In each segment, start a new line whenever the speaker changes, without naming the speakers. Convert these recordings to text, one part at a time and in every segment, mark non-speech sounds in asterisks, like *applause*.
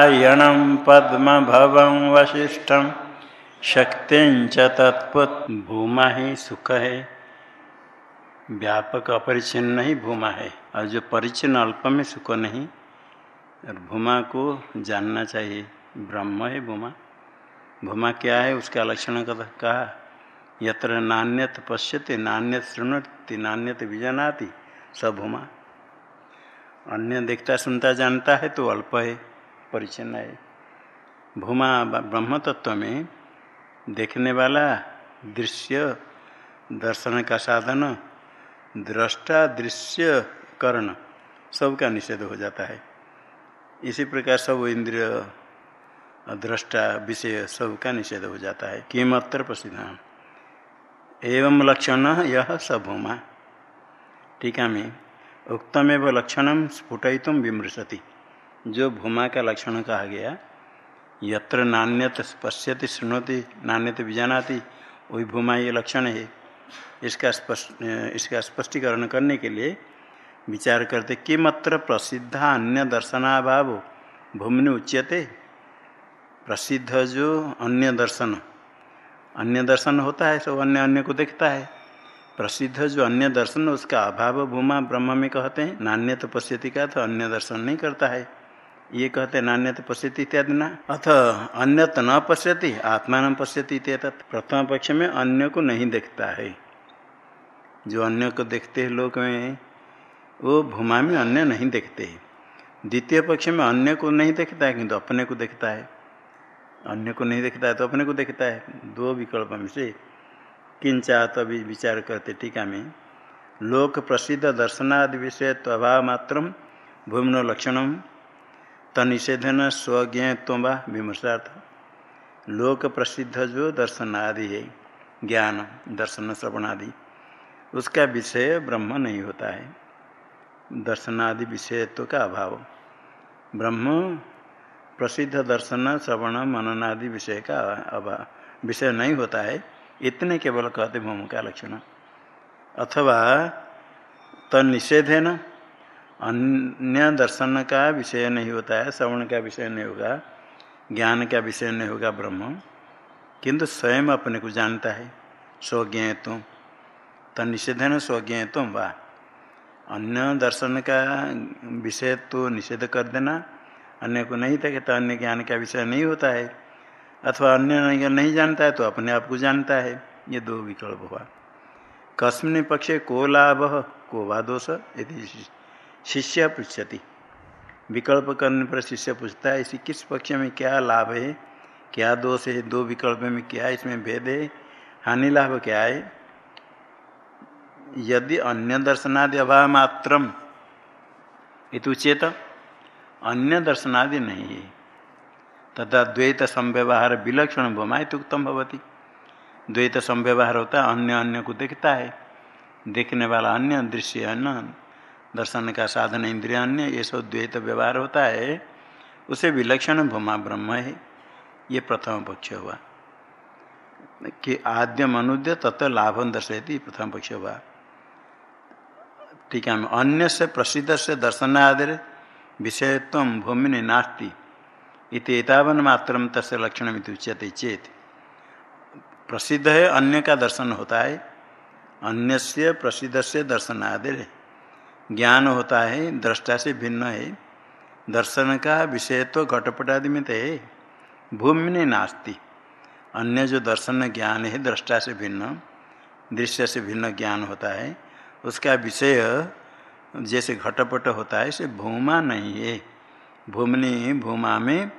यणं पद्मभवं वशिष्ठं शक्तिंच तत्पुत भूमा ही सुख है। व्यापक अपरिचिन्न ही भूमा है। और जो परिचिन अल्प में सुख नहीं, और भूमा को जानना चाहिए। ब्रह्म है भूमा। भूमा क्या है उसका लक्षण कहा, यत्र नान्यत पश्यति, नान्यत शृणति, नान्यत विजनाति सब भूमा। अन्य देखता सुनता जानता है तो अल्प है। परिचन्न है भूमा ब्रह्म तत्व में देखने वाला दृश्य, दर्शन का साधन, दृष्टा दृश्य कर्ण सब का निषेध हो जाता है। इसी प्रकार सब इंद्रिय, दृष्टा विषय सब का निषेध हो जाता है। किमत्र प्रसिद्ध। एवं लक्षण यह सभूमा टीका में, उक्तमेव लक्षण स्फुटयितुम विमृशति। जो भूमा का लक्षण कहा गया, यत्र नान्यत पश्यति सुनोति नान्यत बीजानाति वही भूमा ये लक्षण है। इसका स्पष्ट, इसका स्पष्टीकरण करने के लिए विचार करते, किमत्र प्रसिद्ध अन्य दर्शनाभाव, भूमि उच्यते? प्रसिद्ध जो अन्य दर्शन अन्य दर्शन होता है, सब अन्य अन्य को देखता है। प्रसिद्ध जो अन्य दर्शन, उसका अभाव भूमा ब्रह्म में कहते हैं नान्य तो पश्यति का तो अन्य दर्शन नहीं करता है। ये कहते नान्य तो पश्यति इत्यादि ना? अथ अन्य तो न पश्यति न पश्यति प्रथम पक्ष में अन्य को नहीं देखता है। जो अन्य को देखते हैं लोग में, वो भूमा में अन्य नहीं देखते हैं। द्वितीय पक्ष में अन्य को नहीं देखता है, किंतु अपने को देखता है। अन्य को नहीं देखता है तो अपने को देखता है। दो विकल्प में से किंचा तभी विचार करते टीका में, लोक प्रसिद्ध दर्शनादि विषय अभाव मात्र भूमि लक्षण तनिषेधन स्वज्ञत्व विमर्शार्थ लोक प्रसिद्ध जो दर्शनादि है। ज्ञान, दर्शन, श्रवणादि। उसका विषय ब्रह्म नहीं होता है। दर्शनादि विषयत्व का अभाव। ब्रह्म, प्रसिद्ध दर्शन, श्रवण, मननादि विषय का अभाव। विषय नहीं होता है। इतने केवल कहते भूम का लक्षण। अथवा तनिषेध है न अन्य दर्शन का विषय नहीं होता है, श्रवण का विषय नहीं होगा, ज्ञान का विषय नहीं होगा ब्रह्म। किंतु स्वयं अपने को जानता है, स्वज्ञ तुम तनिषेधन स्वज्ञ तुम, वाह। अन्य दर्शन का विषय तो निषेध कर देना, अन्य को नहीं था तो अन्य ज्ञान का विषय नहीं होता है, अथवा अन्य नहीं जानता है तो अपने आप को जानता है, ये दो विकल्प हुआ। कस्मिन पक्षे को लाभ, को वा दोष यदि शिष्य पृछति विकल्प करने पर शिष्य पूछता है, इसी किस पक्ष में क्या लाभ है? क्या दोष है? दो विकल्प में क्या है? इसमें भेद है? हानि लाभ क्या है? यदि अन्य दर्शनादि अभाव मात्रम इतुचेत अन्य दर्शनादि नहीं है। तथा द्वैत संव्यवहार विलक्षण भूमा उत्तम भवती। द्वैत संव्यवहार होता है, अन्य अन्य को देखता है। देखने वाला अन्य दृश्य अन्य। दर्शन का साधन इंद्रिय अन्य, ये सब द्वैत व्यवहार होता है, उसे विलक्षण भूमा ब्रह्म है। ये प्रथम पक्ष हुआ। कि आद्यम अनुद्य तत् लाभम दर्शयती, प्रथम पक्ष हुआ। टीका में अन्य से प्रसिद्ध से दर्शन आदि विषयत्व भूमि नास्ती। इतवन मात्र तस् लक्षण उच्यते चेत। प्रसिद्ध है, अन्य का दर्शन होता है। अन्य से प्रसिद्ध से दर्शन आदि ज्ञान होता है, दृष्टा से भिन्न है। दर्शन का विषय तो घटपट आदि में तो है। भूमि ने नास्ती। अन्य जो दर्शन ज्ञान है, दृष्टा से भिन्न, दृश्य से भिन्न ज्ञान होता है, उसका विषय जैसे घटपट होता है इसे भूमा नहीं है। भूमि, भूमा में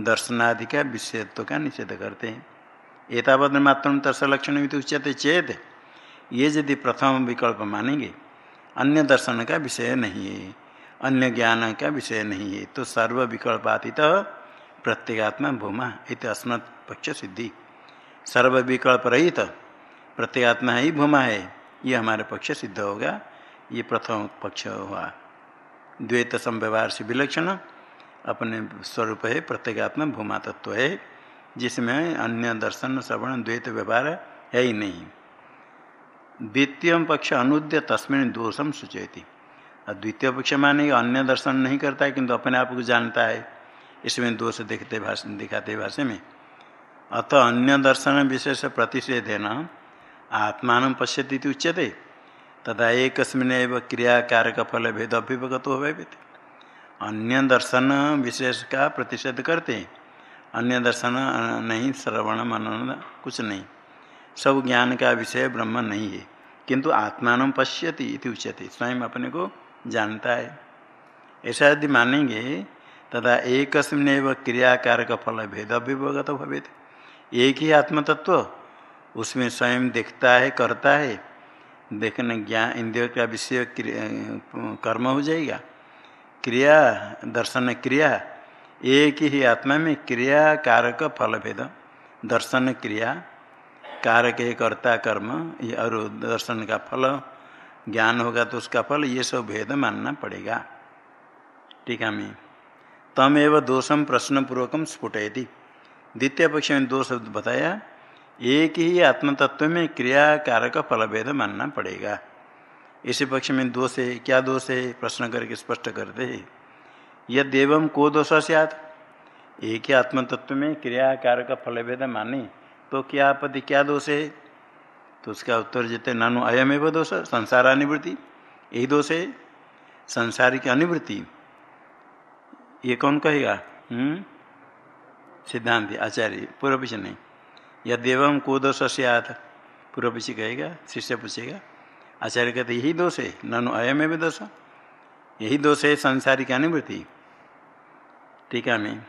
दर्शनादि का विषयत्व का निषेध करते हैं। एतावत मात्र तर्स लक्षण भी तो उच्चते चेत, ये यदि प्रथम विकल्प मानेंगे अन्य दर्शन का विषय नहीं है, अन्य ज्ञान का विषय नहीं है तो सर्व विकल्पातीत प्रत्येगात्मा भूमा इत अस्मत् पक्ष सिद्धि। सर्व विकल्प रहित प्रत्येगात्मा ही भूमा है, ये हमारे पक्ष सिद्ध होगा, ये प्रथम पक्ष हुआ। द्वैत संव्यवहार से विलक्षण अपने स्वरूप है, प्रत्येगात्मा भूमा तत्व है, जिसमें अन्य दर्शन, श्रवण, द्वैत व्यवहार है ही नहीं। द्वितीय पक्ष अनुद्य तस्मिन दोषम सूचयती। और द्वितीय पक्ष माने अन्य दर्शन नहीं करता है, किंतु अपने आप को जानता है। इसमें दोष देखते भाषा, दिखाते भाषा में। अतः अन्य दर्शन विशेष प्रतिषेध न? आत्मान पश्यती उच्यते। तथा एक क्रिया कारक फल भेद अभिभगत हो अन्य दर्शन विशेष का प्रतिषेध करते। अन्य दर्शन नहीं, श्रवण मनन कुछ नहीं। सब ज्ञान का विषय ब्रह्म नहीं है, किंतु आत्मान पश्यति इति उच्यते, स्वयं अपने को जानता है। ऐसा यदि मानेंगे तथा एक क्रियाकारक फल भेद अभिभगत भवे एक ही आत्मतत्व, उसमें स्वयं देखता है, करता है। देखने ज्ञान इंद्रियों का विषय कर्म हो जाएगा। क्रिया, दर्शन क्रिया, एक ही आत्मा में क्रिया कारक फल भेद, दर्शन क्रिया कारक है कर्ता कर्म, ये और दर्शन का फल, ज्ञान होगा तो उसका फल, ये सब भेद मानना पड़ेगा। टीका में तमेव दोषम प्रश्न पूर्वकम स्फुटयति। द्वितीय पक्ष में दो शब्द बताया, एक ही आत्म तत्व में क्रिया कारक फल भेद मानना पड़ेगा। इसी पक्ष में दोष है क्या दोष है प्रश्न करके स्पष्ट करते हैं? यद को दोष सियात? एक ही आत्म तत्व में क्रिया कारक फल भेद माने। तो क्या आपत्ति, क्या दोष है? तो उसका उत्तर देते नानु अयम एवं दोष, संसार अनिवृत्ति। यही दोष है, संसार की अनिवृत्ति। ये कौन कहेगा? हम्म? सिद्धांत, आचार्य, पूर्व पीछे नहीं। यद्यवम को दोष सियात, पूर्व पीछे कहेगा, शिष्य पूछेगा। आचार्य कहते यही दोष है, ननु अयम में दोष। यही दोष है संसारिक अनिवृत्ति। टीका में,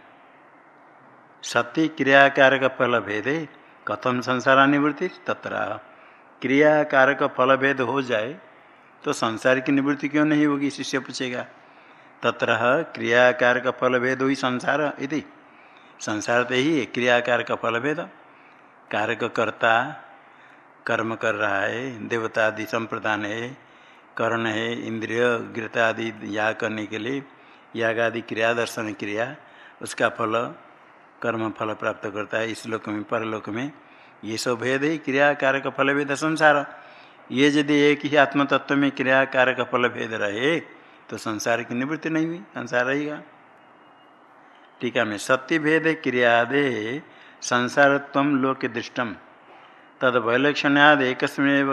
सत्य क्रियाकारक फल भेदे कथम संसार अनिवृत्ति तत्र क्रियाकारक फल भेद हो जाए तो संसार की निवृत्ति क्यों नहीं होगी? शिष्य पूछेगा। तत्र क्रियाकारक फल भेद हुई संसार यदि संसार तो ही है क्रियाकार का फल भेद कारक कर्ता, कर्म कर रहा है, देवता आदि संप्रदान है, कर्ण है, इंद्रिय गृहता आदि याग करने के लिए, याग आदि क्रिया, दर्शन क्रिया, उसका फल कर्म फल प्राप्त करता है इस लोक में, परलोक में। ये सब भेद है क्रिया कारक फल भेद संसार। ये यदि एक ही आत्म तत्व में क्रिया कारक फल भेद रहे तो संसार की निवृत्ति नहीं हुई, संसार रहेगा। टीका में सत्य भेद क्रियादे संसारत्व लोक दृष्टम तद वैलक्षण्याद एक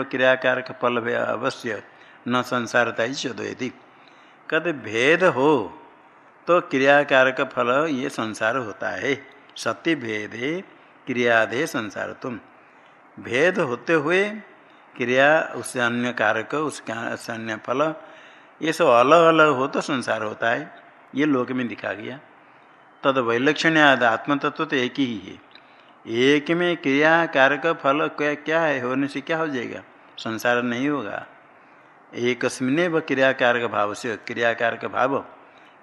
क्रियाकारक फल अवश्य, न संसारता ही कद भेद हो तो क्रियाकारक फल ये संसार होता है। सत्य भेदे क्रियाधे संसार तुम भेद होते हुए क्रिया, उससे अन्य कारक, उसका अन्य फल, ये सब अलग अलग हो तो संसार होता है। ये लोक में दिखा गया। तद वैलक्षण आत्म तत्व तो एक ही है। एक में क्रिया, कारक, फल क्या क्या है? होने से क्या हो जाएगा? संसार नहीं होगा। एक व क्रिया कारक भाव से क्रियाकारक भाव।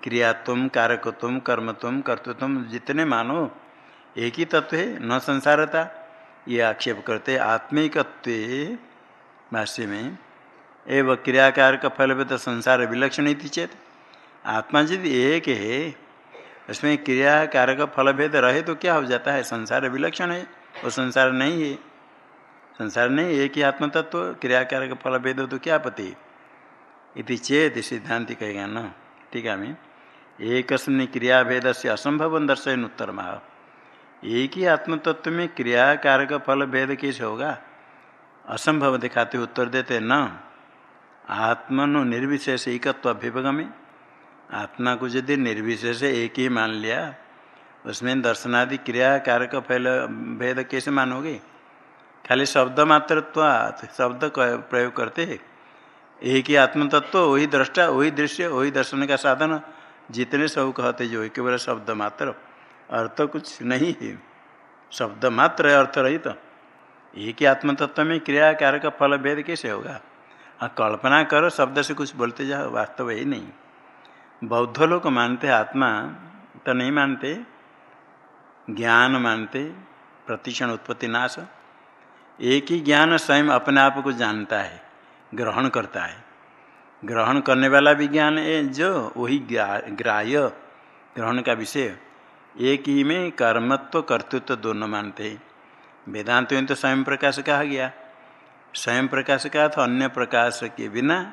क्रिया तुम, कारक तुम, कर्म तुम, कर्तु तुम, जितने मानो, एक ही तत्व है, न संसारता। ये आक्षेप करते आत्मिकत्व भाष्य में, एवं क्रियाकारक फल तो संसार विलक्षण ही चेत। आत्मा यदि एक है, उसमें क्रिया कारक फल भेद रहे तो क्या हो जाता है? संसार विलक्षण है, वो संसार नहीं है। संसार नहीं, एक ही आत्म तत्व क्रिया कारक फल भेद हो? तो क्या पति इति चेत सिद्धांति कहेगा ना ठीक है मैं। एक क्रिया भेद से असंभव दर्शन उत्तर माह एक ही आत्म तत्व में क्रिया कारक फल भेद कैसे होगा? असंभव दिखाते उत्तर देते न। आत्मनु निर्विशेष एकत्व अभ्युपगमी। आत्मा को यदि निर्विशेष एक ही मान लिया, उसमें दर्शनादि क्रिया कारक फैल भेद कैसे मानोगे? खाली शब्द मात्र शब्द प्रयोग करते। एक ही आत्मतत्व वही दृष्टा, वही दृश्य, वही दर्शन का साधन जितने सब कहते जो है केवल शब्द मात्र, अर्थ कुछ नहीं है। शब्द मात्र है, अर्थ रहित। तो एक ही आत्म तत्व में क्रिया कार्य का फल, भेद कैसे होगा? हाँ कल्पना करो, शब्द से कुछ बोलते जाओ, वास्तव ही नहीं। बौद्ध लोग मानते आत्मा तो नहीं मानते। ज्ञान मानते, प्रतिक्षण उत्पत्ति नाश। एक ही ज्ञान स्वयं अपने आप को जानता है, ग्रहण करता है। ग्रहण करने वाला विज्ञान है, जो वही ग्राह्य, ग्रहण का विषय। एक ही में कर्मत्व, कर्तृत्व दोनों मानते हैं। वेदांत में तो स्वयं प्रकाश कहा गया। स्वयं प्रकाश का था अन्य प्रकाश के बिना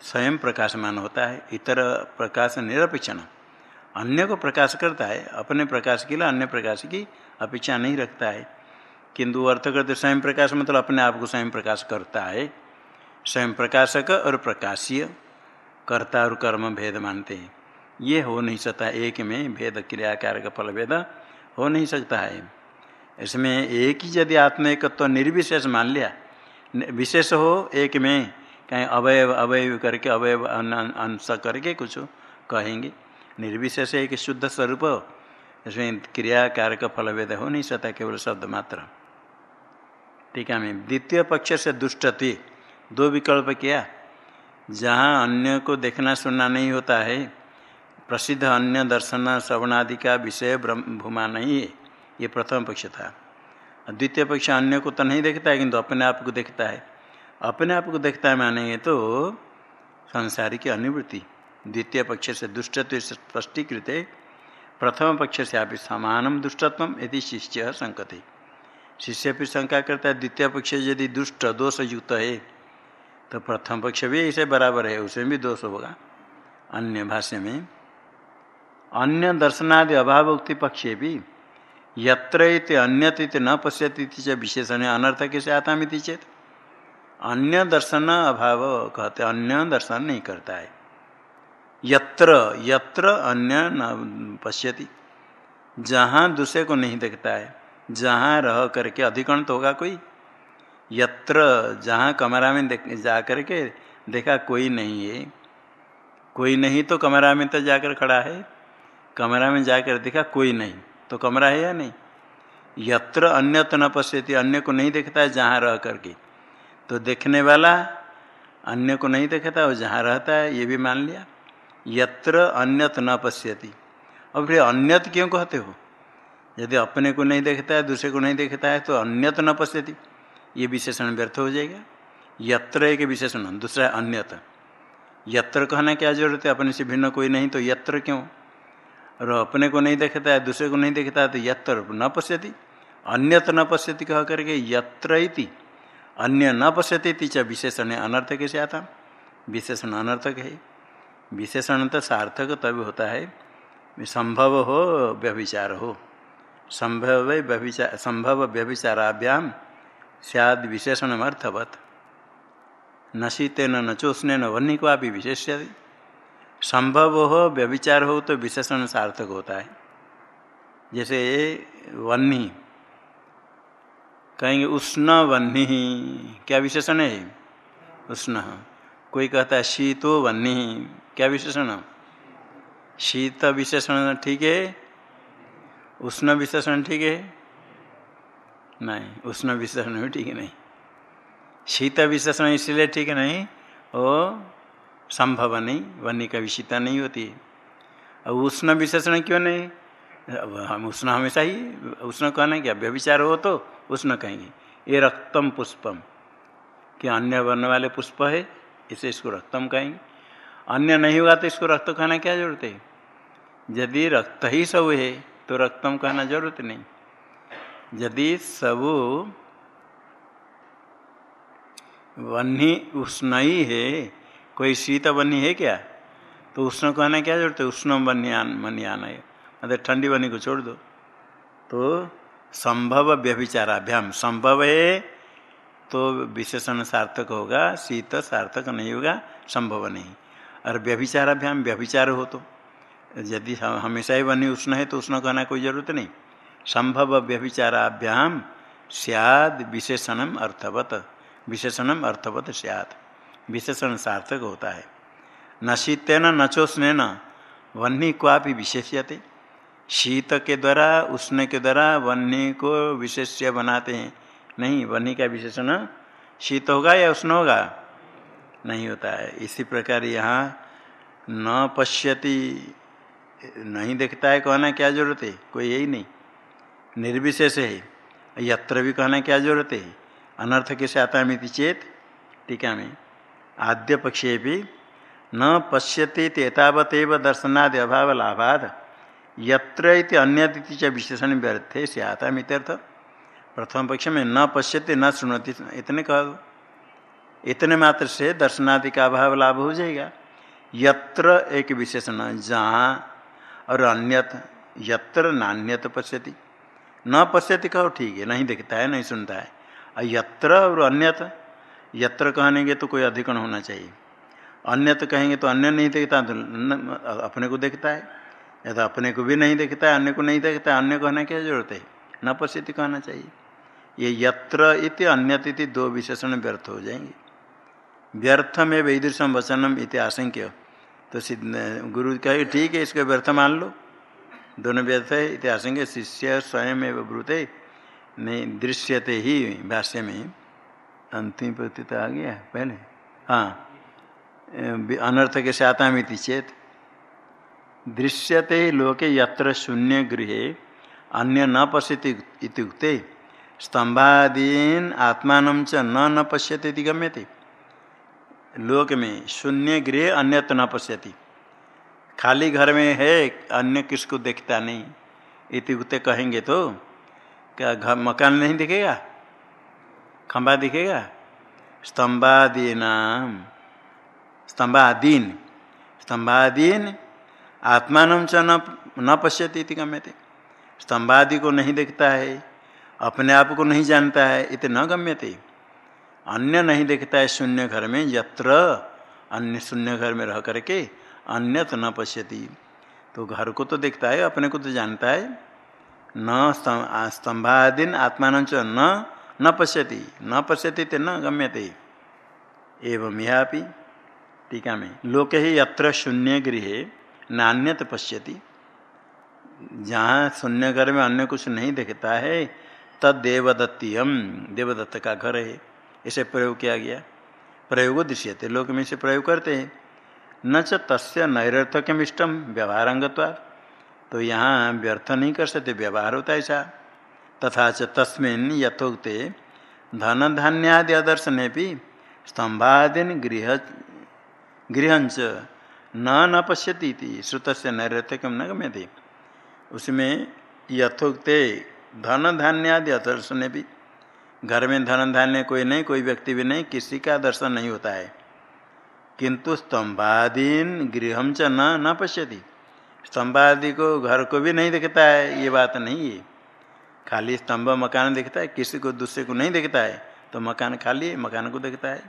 स्वयं प्रकाशमान होता है। इतर प्रकाश निरपेक्षण अन्य को प्रकाश करता है, अपने प्रकाश के लिए अन्य प्रकाश की अपेक्षा नहीं रखता है। किंतु अर्थ करते स्वयं प्रकाश मतलब अपने आप को स्वयं प्रकाश करता है। स्वयं प्रकाशक और प्रकाशीय, कर्ता और कर्म भेद मानते हैं। ये हो नहीं सकता एक में भेद क्रियाकार का फल भेद हो नहीं सकता है। इसमें एक ही यदि आत्म एक तो निर्विशेष मान लिया। विशेष हो एक में, कहीं अवयव अवयव करके, अवयव अंश करके कुछ कहेंगे। निर्विशेष एक शुद्ध स्वरूप इसमें क्रिया कारक फल भेद हो नहीं सकता, केवल शब्द मात्र। है, मैं द्वितीय पक्ष से दुष्टति दो विकल्प किया। जहाँ अन्य को देखना सुनना नहीं होता है, प्रसिद्ध अन्य दर्शन, श्रवणादि का विषय भूमा नहीं है। ये प्रथम पक्ष था। द्वितीय पक्ष अन्य को तो नहीं देखता है, किंतु अपने आप को देखता है। अपने आप को देखता है मानेंगे तो संसारी की अनिवृत्ति। द्वितीय पक्ष से दुष्टत्व स्पष्टीकृत है। प्रथम पक्ष से आप समान दुष्टत्व यदि शिष्य संकते। शिष्य भी शंका करता है, द्वितीय पक्ष यदि दुष्ट दोष युक्त है तो प्रथम पक्ष भी ऐसे बराबर है उसमें भी दोष होगा। अन्य भाष्य में, अन्य दर्शनादि अभाव उक्ति पक्षे भी यत्र अन्यत न पश्यती च विशेषण अनर्थ कैसे आता मिति चेत। अन्य दर्शन अभाव कहते, अन्य दर्शन नहीं करता है। यत्र यत्र अन्य न पश्यति। जहाँ दूसरे को नहीं देखता है, जहाँ रह करके अधिकरण तो होगा कोई यत्र जहाँ कमरा में देख जा करके देखा कोई नहीं है। कोई नहीं तो कमरा में तो जाकर खड़ा है। कमरा में जाकर देखा कोई नहीं। तो कमरा है या नहीं? यत्र अन्य तो न पश्यती, अन्य को नहीं देखता है जहाँ रह करके। तो देखने वाला अन्य को नहीं देखता वो जहाँ रहता है, ये भी मान लिया। यत्र अन्यत न पश्यति। और फिर अन्यत क्यों कहते हो? यदि अपने को नहीं देखता है, दूसरे को नहीं देखता है तो अन्यत न पश्यति। ये विशेषण व्यर्थ हो जाएगा। यत्र एक विशेषण, दूसरा अन्यत यत्र कहना क्या ज़रूरत है? अपने से भिन्न कोई नहीं तो यत्र क्यों? और अपने को नहीं देखता है, दूसरे को नहीं देखता है तो यत्र न पश्यति। अन्यत न पश्यति कह करके यत्र इति। अन्य न पश्यति च विशेषण अनर्थक कैसे आता? विशेषण अनर्थक है। विशेषण तो सार्थक तभी होता है, संभव हो, व्यभिचार हो। संभव व्यभिचार, संभव व्यभिचाराभ्याम सद विशेषण अर्थवत नशीते न नचोष्ण न वन्नी को आप विशेष संभव हो व्यभिचार हो तो विशेषण सार्थक होता है। जैसे वन्नी कहेंगे उष्ण वन्नी क्या विशेषण है? उष्ण। कोई कहता है शीतो वन्नी क्या विशेषण? शीत विशेषण ठीक है? उष्ण विशेषण ठीक है? नहीं उष्ण विशेषण भी ठीक नहीं। शीत विशेषण इसलिए ठीक नहीं, वो संभव नहीं, वन्य का विशीता नहीं होती। है और उष्ण विशेषण क्यों नहीं? हम उष्ण हमेशा ही, उष्ण कहना क्या व्यविचार हो तो उष्ण कहेंगे। ये रक्तम पुष्पम, कि अन्य वर्ण वाले पुष्प है, इसे इसको रक्तम कहेंगे। अन्य नहीं हुआ तो इसको रक्त कहना क्या ज़रूरत है? यदि रक्त ही सब है तो रक्तम कहना ज़रूरत नहीं। यदि सब वन्नी उष्ण ही है कोई शीत बनी है क्या? तो उष्ण कहना क्या ज़रूरत है? उष्ण बनियान मनियान है। मतलब ठंडी बनी को छोड़ दो। तो संभव व्यभिचाराभ्याम। संभव है तो विशेषण सार्थक होगा, शीत सार्थक नहीं होगा, संभव नहीं। और व्यभिचाराभ्याम, व्यभिचार हो तो। यदि हमेशा ही बनी उष्ण है तो उष्ण कहना कोई ज़रूरत नहीं। संभव व्यभिचाराभ्याम सियाद विशेषणम अर्थवत। विशेषणम अर्थवत सियाद। विशेषण सार्थक होता है। न शीतेन न चोष्ण न वन्नी क्वापि विशेष्यते। शीत के द्वारा, उष्ण के द्वारा वन्नी को विशेष्य बनाते हैं। नहीं वन्नी का विशेषण शीत होगा या उष्ण होगा? नहीं होता है। इसी प्रकार यहाँ न पश्यति, नहीं देखता है, कहना क्या ज़रूरत है? कोई यही नहीं। निर्विशेष है। यत्र भी कहना क्या ज़रूरत है? अनर्थ कैसे आता है चेत? टीका में आद्य पक्षे भी न पश्यति एतावतेव दर्शनादि अभाव लाभाद। यत्र अन्यति च विशेषण व्यर्थे से आता मित्यर्थ। प्रथम पक्ष में न पश्यति न सुनती इतने कह इतने मात्र से दर्शनादि का अभाव लाभ हो जाएगा। यत्र एक विशेषण, जहाँ और अन्यत, यत्र नान्यत पश्यति। न पश्यति कहो, ठीक है, नहीं देखता है, नहीं सुनता है। और यत्र और अन्यत, यत्र कहनेंगे तो कोई अधिकरण होना चाहिए। अन्यत कहेंगे तो अन्य नहीं देखता तो अपने को देखता है। या तो अपने को भी नहीं देखता है, अन्य को नहीं देखता है, अन्य कहने की ज़रूरत है। न पश्यति कहना चाहिए। ये यत्र इति अन्यत इति दो विशेषण व्यर्थ हो जाएँगे। व्यर्थ में वैदृशम वचनम इति आशंक्य। तो गुरु कहे, ठीक है, इसको व्यर्थ मान लो। दोनों व्यर्थ है इति आशंक्य शिष्य स्वयं एवं ब्रूते, नहीं, दृश्यते ही भाष्य में अंतिम प्रति तो आ गया पहले। हाँ अनर्थ के साथ मिति चेत। दृश्यते लोके यत्र शून्य गृह, अन्य न पश्यति स्तंभादीन आत्मान च न न पश्यति गम्यते। लोक में शून्य गृह अन्यत्र न पश्यति। खाली घर में है, अन्य किसको देखता नहीं? इति कहेंगे तो क्या घर मकान नहीं दिखेगा? खंबा दिखेगा? स्तंभादीना, स्तंभादीन स्तंभादीन, आत्मान च न न पश्यति इति गम्यते। स्तंभादि को नहीं देखता है, अपने आप को नहीं जानता है, इत न गम्यते। अन्य नहीं देखता है शून्य घर में, यत्र अन्य शून्य घर में रह करके अन्यत न पश्यति। तो घर को तो देखता है, अपने को तो जानता है। न स्तंभादीन आत्मान च न न पश्यति। न पश्यति ते न गम्यते। एवं यह टीका में, लोके ही यत्र शून्य गृह नान्यत पश्यति। जहाँ शून्य घर में अन्य कुछ नहीं देखता है, तद देवदत्त का घर है। इसे प्रयोग किया गया। प्रयोग दृश्यते। लोक में इसे प्रयोग करते हैं। न च तस्य नैरर्थक्यम इष्टम व्यवहारंगत्वा तो यहाँ व्यर्थ नहीं कर सकते, व्यवहार होता है ऐसा। तथा च तस्मिन यथोक्ते धन धान्यादि आदर्शन भी स्तंभादीन गृह गृहंच न न पश्यती श्रुत से नैरथक्यम न गम्यते। उसमें यथोक्ते धन धान्यादि आदर्शन भी, घर में धन धान्य कोई नहीं, कोई व्यक्ति भी नहीं, किसी का दर्शन नहीं होता है। किंतु स्तंभादीन गृह च न न पश्यति। स्तंभादि को घर को भी नहीं दिखता है, ये बात नहीं है। खाली स्तंभ मकान दिखता है, किसी को दूसरे को नहीं दिखता है तो मकान खाली है, मकान को दिखता है।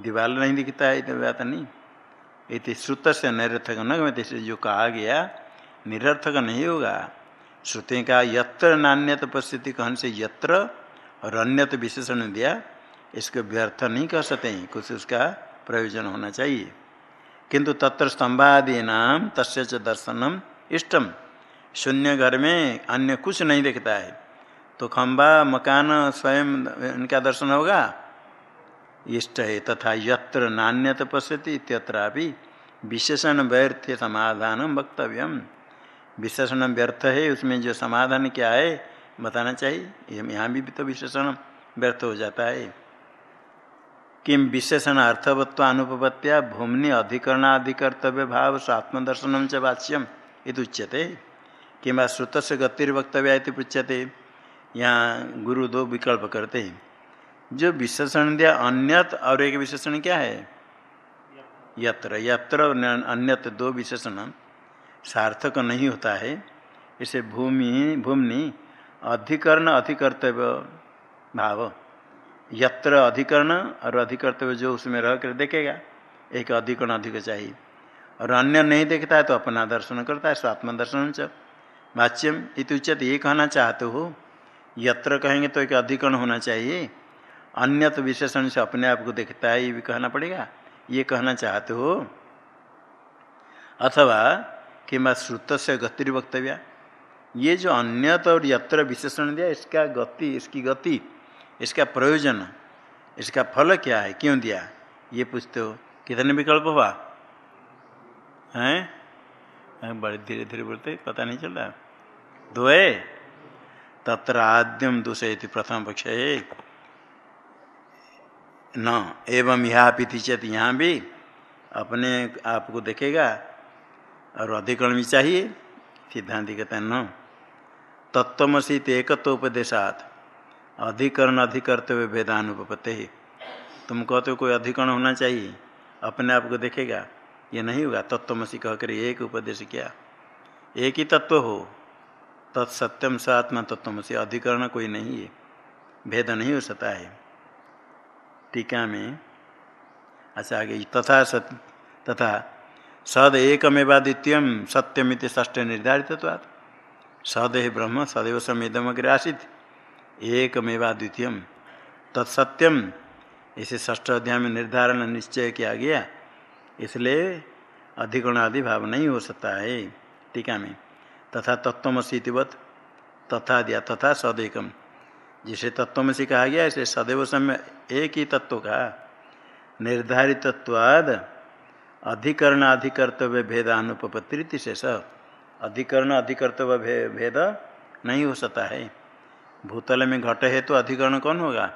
दीवार नहीं दिखता है तो बात नहीं। इति श्रुत से निरर्थक न जो कहा गया, निरर्थक नहीं होगा। श्रुति का यत्र नान्यत परिस्थिति कहन से यत्र और अन्यत विशेषण दिया, इसको व्यर्थ नहीं कह सकते कुछ उसका प्रयोजन होना चाहिए। किंतु तत्र स्तंभादि नाम तस्य दर्शनम इष्टम। शून्य घर में अन्य कुछ नहीं दिखता है। तो खंबा मकान स्वयं इनका दर्शन होगा। इष्ट है तथा यत्र नान्यत पश्यति इत्यत्रा भी विशेषण व्यर्थ समाधान वक्तव्यम। विशेषण व्यर्थ है, उसमें जो समाधान क्या है, बताना चाहिए। यहाँ भी तो विशेषण व्यर्थ हो जाता है। किम विशेषण अर्थवत्व अनुपत्या भूमि अधिकरणाधिकर्तव्य भाव स्वात्मदर्शन च वाच्यम ये उच्यते। कि श्रुत से गतिर्वक्तव्य पृछते यहाँ गुरु दो विकल्प करते हैं। जो विशेषण दिया अन्यत और एक विशेषण क्या है? यत्र। यत्र अन्यत दो विशेषण। सार्थक नहीं होता है। इसे भूमि भूमि अधिकरण अधिकर्तव्य भाव। यत्र अधिकरण और अधिकर्तव्य जो उसमें रह कर देखेगा, एक अधिकरण अधिक चाहिए। और अन्य नहीं देखता है तो अपना दर्शन करता है स्वात्म दर्शन च। वाच्यम इतुचित ये कहना चाहते हो, यत्र कहेंगे तो एक अधिकरण होना चाहिए। अन्य तो विशेषण से अपने आप को देखता है, ये भी कहना पड़ेगा। ये कहना चाहते हो, अथवा कि मैं श्रुत से गति वक्तव्य ये जो अन्यत और यत्र विशेषण दिया, इसका गति, इसकी गति इसका प्रयोजन, इसका फल क्या है? क्यों दिया? ये पूछते हो। कितने विकल्प हुआ? हैं? बड़े धीरे धीरे बोलते, पता नहीं चल रहा। दो है? तत्र आद्यम दूसरे प्रथम पक्ष। है न, एवं यहाँ पीति चेत यहाँ भी अपने आप को देखेगा और अधिकरण भी चाहिए। सिद्धांत कहते हैं न। तत्वमसी एकत्वोपदेशात। अधिकरण अधिकर्तव्य भेदानुपत्ति तुम कहते हो कोई अधिकरण होना चाहिए। अपने आप को देखेगा, ये नहीं होगा। तत्वमसी कहकर एक उपदेश किया। एक ही तत्व हो। तत्सत्यम स आत्मा तत्व से अधिकरण कोई नहीं है। भेद नहीं हो सकता है। टीका में अच्छा आगे, तथा सत, तथा सद एकमेवादित्यम सत्यमित ष्ठ निर्धारित सद है ब्रह्म सदैव समेदम अग्र एकमेवाद्वितीयम तत्सत्यम इसे ष्ठ अध्याय में निर्धारण निश्चय किया गया। इसलिए आदि भाव नहीं हो सकता है। टीका में। तथा तत्वमसीतिवत तथा दिया, तथा सदैकम। जिसे तत्वमसी कहा गया, इसे सदैव समय एक ही तत्व का निर्धारित तत्वाद अधिकरण अधिकर्तव्य भेद अनुपत्ति शेष। अधिकरण, अधिकर्तव्य भेद नहीं हो सकता है। भूतल में घट है तो अधिकरण कौन होगा?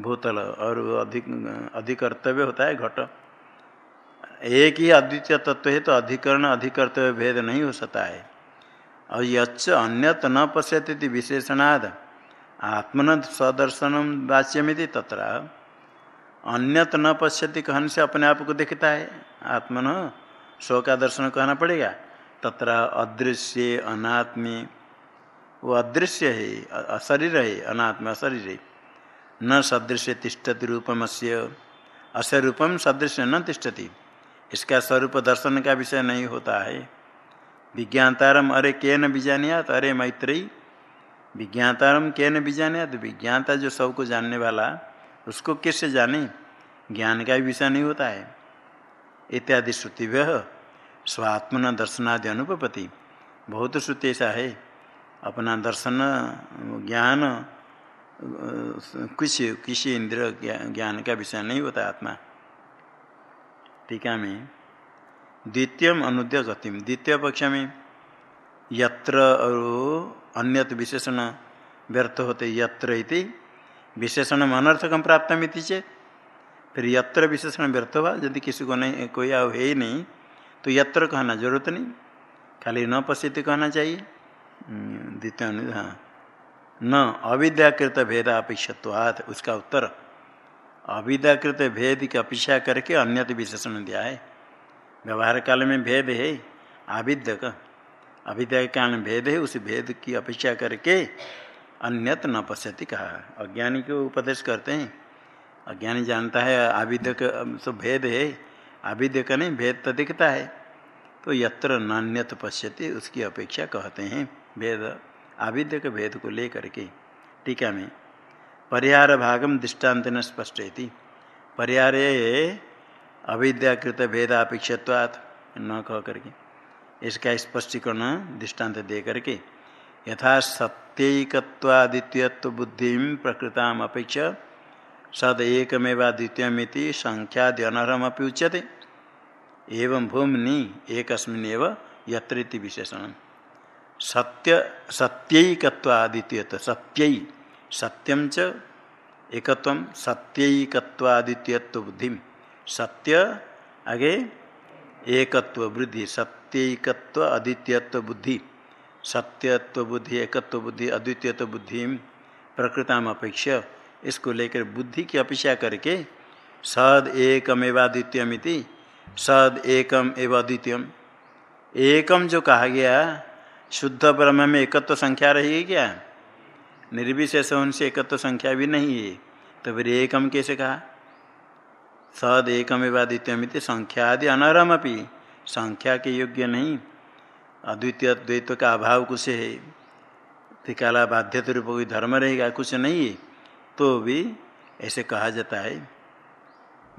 भूतल, और अधिक, अधिकर्तव्य होता है घट। एक ही अद्वितीय तत्व है तो अधिकरण, अधिकर्तव्य भेद नहीं हो सकता है। और यच्च अन्यत न पश्यति विशेषणाद आत्मन सदर्शनम वाच्यमिति तत्र। अन्यत न पश्यति कहने से अपने आप को देखता है। आत्मन स्व का दर्शन कहना पड़ेगा। तत्र अदृश्य, अनात्मी वो अदृश्य है अशरीर है, अनात्मा शरीर है। न सदृश्य तिष्ठति रूपम से असरूपम सदृश्य न तिष्ठति। इसका स्वरूप दर्शन का विषय नहीं होता है। विज्ञातारम अरे के न बीजानियात, अरे मैत्री। विज्ञातारम के न बीजानियात विज्ञाता जो सबको जानने वाला, उसको कैसे जाने? ज्ञान का विषय नहीं होता है। इत्यादि श्रुतिव्य स्वात्मन दर्शनादि अनुपति बहुत श्रुति ऐसा है। अपना दर्शन, ज्ञान, कुछ, किसी इंद्र ज्ञान का विषय नहीं होता आत्मा। टीका में द्वितीय अनुद्य गतिम द्वितीय पक्ष में, यत्र और अन्यत विशेषण व्यर्थ होते यत्र इति विशेषण अनर्थकम प्राप्त मिति चेत फिर यत्र विशेषण व्यर्थ हुआ, यदि किसी को नहीं, कोई है ही नहीं तो यत्र कहना ज़रूरत नहीं। खाली न पश्यति कहना चाहिए। द्वितीय हाँ न अविद्याकृत भेद अपेक्षत्वाद उसका उत्तर अविद्याकृत भेद की अपेक्षा करके अन्यत विशेषण दिया है। व्यवहार काल में भेद है आविद्य का। अविद्या के कारण भेद है, उस भेद की अपेक्षा करके अन्यत न पश्यति कहा। अज्ञानी को उपदेश करते हैं। अज्ञानी जानता है आविद्य तो भेद है। आविद्य का नहीं, भेद तो दिखता है। तो यत्र नान्यत पश्यति, उसकी अपेक्षा कहते हैं। भेद आविद्य के भेद को लेकर के, टीका में, परिहार भागम दृष्टांत न स्पष्ट परिहार अविद्याकृत भेदापेक्षत्वात्, न कह करके। इसका स्पष्टीकरण दृष्टांत दे करके, यथा सत्यकवादित्यत्व बुद्धि प्रकृताम अपेक्षा, सद एकमेवा द्वितीयमिति संख्यादि अनरमपि उच्यते। एवं भूमि एकस्मिन यत्रिति विशेषण सत्य सत्यकवादित्यत्व सत्य। सत्यम च एकत्व सत्यकवादित्यत्व बुद्धि सत्य, आगे एकत्व वृद्धि अद्वितीयत्व बुद्धि सत्यत्व बुद्धि एकत्व बुद्धि अद्वितीयत्व बुद्धि अपेक्षा इसको लेकर बुद्धि की अपेक्षा करके, सद एकम एवाद्वितीयमिति सद एकम एवं अद्वितीयम एकम जो कहा गया शुद्ध ब्रह्म में एकत्व संख्या रहेगी क्या? निर्विशेष उनसे एकत्व संख्या भी नहीं है। तो फिर एकम कैसे कहा? सद एकम एवाद्वितीयमिति संख्या आदि अनरम अपनी संख्या के योग्य नहीं। अद्वितीय द्वैत का अभाव कुछ है। तिकाला बाध्यता रूप कोई धर्म रहेगा, कुछ नहीं है। तो भी ऐसे कहा जाता है।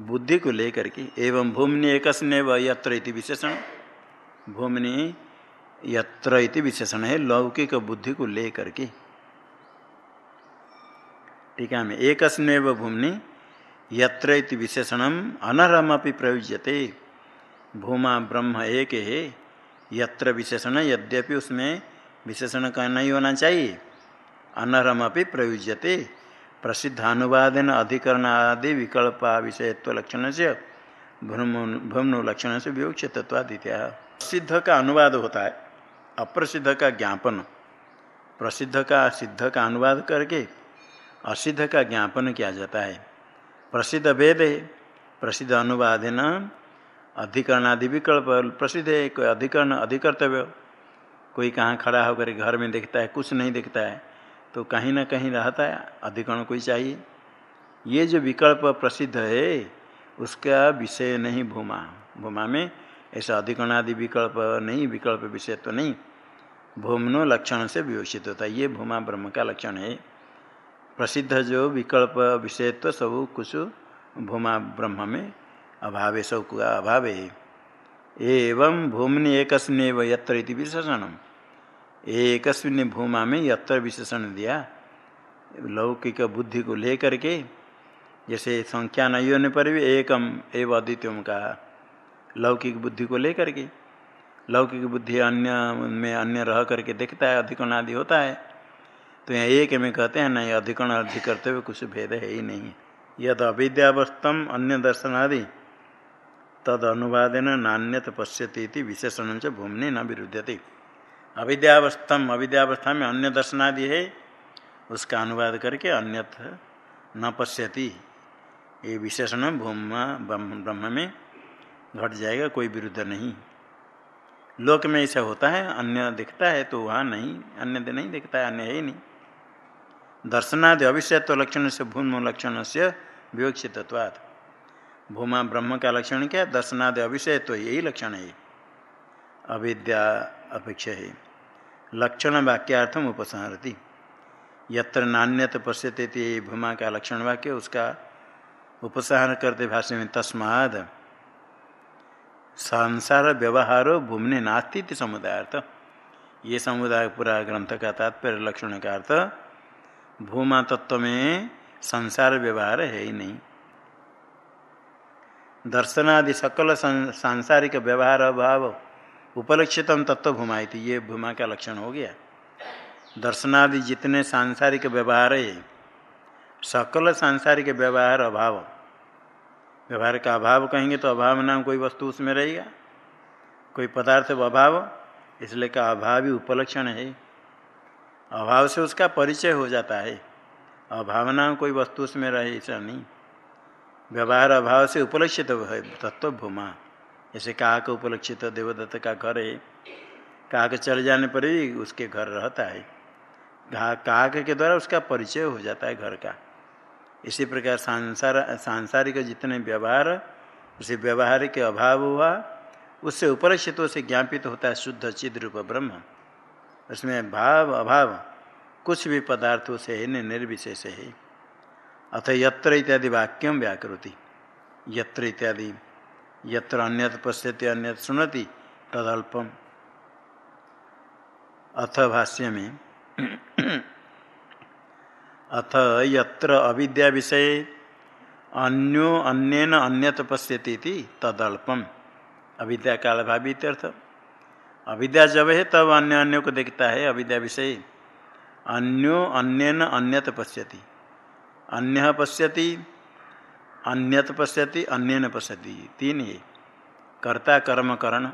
बुद्धि को लेकर के एवं भूमि एक यत्र विशेषण। भूमि यत्र इति विशेषण है, लौकिक बुद्धि को लेकर के। ठीक है एक भूमि, यत्र इति विशेषणम अनरमपि प्रयुज्यते। भूमा ब्रह्म एक है, यत्र विशेषण, यद्यपि उसमें विशेषण का नहीं होना चाहिए। अनरमपि प्रयुज्यते। प्रसिद्धानुवादेन अधिकरण आदि, विकल्पा, विषयत्व लक्षण से भ्रमण लक्षण से विवक्ष तत्वादित्या प्रसिद्ध का अनुवाद होता है। अप्रसिद्ध का ज्ञापन। प्रसिद्ध का सिद्ध का अनुवाद करके असिद्ध का ज्ञापन किया जाता है। प्रसिद्ध वेद है प्रसिद्ध अनुवाद है न अधिकरणादि विकल्प, प्रसिद्ध है कोई अधिकरण, अधिकर्तव्य। कोई कहाँ खड़ा होकर घर में देखता है, कुछ नहीं देखता है तो कहीं ना कहीं रहता है, अधिकरण कोई चाहिए। ये जो विकल्प प्रसिद्ध है, उसका विषय नहीं भूमा। भूमा में ऐसा अधिकरणादि विकल्प नहीं, विकल्प विषय तो नहीं। भूमनो लक्षण से विवक्षित होता है। ये भूमा ब्रह्म का लक्षण है। प्रसिद्ध जो विकल्प विषय तो सब कुछ भूमा ब्रह्म में अभाव है सब का अभाव है। एवं भूमि एक यत्र विशेषण एक भूमा में यत्र विशेषण दिया। लौकिक बुद्धि को लेकर के जैसे संख्या नहीं होने पर भी एकम एवं अद्वितीय का लौकिक बुद्धि को लेकर के। लौकिक बुद्धि अन्य, में अन्य रह करके देखता है, अधिकरण आदि होता है। तो यहाँ एक में कहते हैं नहीं अधिकरण अधिक करते हुए कुछ भेद है ही नहीं यद अविद्यावस्थम अन्य दर्शन आदि, तद अनुवादेन नान्यत पश्यती विशेषण से भूमि न विरुद्धते अविद्यावस्थम, अविद्यावस्था में अन्य दर्शनादि है, उसका अनुवाद करके अन्यथ न पश्यति। ये विशेषण भूमा ब्रह्म में घट जाएगा, कोई विरुद्ध नहीं। लोक में ऐसा होता है, अन्य दिखता है तो वहाँ नहीं, अन्य नहीं दिखता है, अन्य है ही नहीं। दर्शनादि अविषयत्व लक्षण से भूम लक्षण से विवक्षित्वाद भूमा ब्रह्म का लक्षण क्या? दर्शनादि अविषय तो यही लक्षण है। अविद्या अपेक्षा है। लक्षण वाक्यार्थम उपसंहरती। यत्र नान्यत पश्यते भूमा का लक्षण वाक्य उसका उपसंहार करते भाषा में तस्माद संसार व्यवहार भूमि नास्ती समुदाय अर्थ ये समुदाय पूरा ग्रंथ का तात्पर्य लक्षण का अर्थ भूमा तत्व में संसार व्यवहार है ही नहीं। दर्शनादि सकल सांसारिक व्यवहार अभाव उपलक्षितम तत्व भूमा थी ये भूमा का लक्षण हो गया। दर्शनादि जितने सांसारिक व्यवहार है, सकल सांसारिक व्यवहार अभाव व्यवहार का अभाव कहेंगे तो अभाव नाम कोई वस्तु उसमें रहेगा कोई पदार्थ अभाव, इसलिए का अभाव ही उपलक्षण है। अभाव से उसका परिचय हो जाता है। अभाव नाम कोई वस्तु उसमें रहे ऐसा नहीं। व्यवहार अभाव से उपलक्षित है तत्व भूमा। जैसे काक उपलक्षित, देवदत्त का घर है। काक चल जाने पर ही उसके घर रहता है। काक के द्वारा उसका परिचय हो जाता है घर का। इसी प्रकार सांसार, सांसारिक जितने व्यवहार, उसे व्यवहार के अभाव हुआ, उससे उपलक्षितों से ज्ञापित होता है शुद्ध चिद रूप ब्रह्म। उसमें भाव, अभाव, कुछ भी पदार्थों से है निर्विशेष है। अथ यत्र इत्यादि वाक्यम व्याकृति। यत्र इत्यादि, यत्र अन्यत पश्यति, अन्यत सुनति तदल्पम। अथ भाष्य में अथ यत्र अविद्या विषय अन्यो अन्यन अन्यत पश्यती तदल्पम। अविद्या काल भावी तीर्थ अविद्या जब है, तब अन्य अन्य को देखता है अविद्या विषय। अन्यो अन्यन अन्यत पश्यति अन्य पश्यति, अन्यत पश्यति अन्य पश्यति। तीन ही कर्ता, कर्म, करण।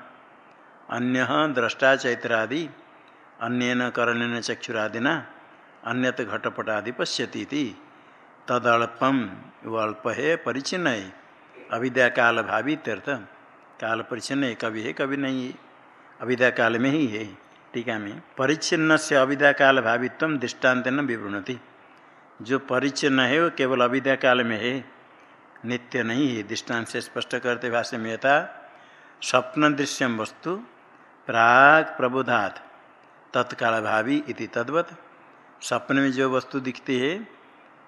अन्य दृष्टा चैत्रादि। अन्यन करण चक्षुरादिना। अन्यत घटपट आदि पश्यती थी तदल्पम वो अल्प है परिचिन्न है अविद्या काल भावी तीर्थ काल परिचिन्न है कभी है कभी नहीं है अविद्या काल में ही है टीका में। परिच्छिन्न से अविद्या काल भावित्व दृष्टांत न विवृणति। जो परिचिन्न है, वो केवल अविद्या काल में है। नित्य नहीं है दृष्टांत से स्पष्ट करते भाष्य में था स्वप्न दृश्यम वस्तु प्राग प्रबोधात तत्काल भावी इति तद्वत। स्वप्न में जो वस्तु दिखती है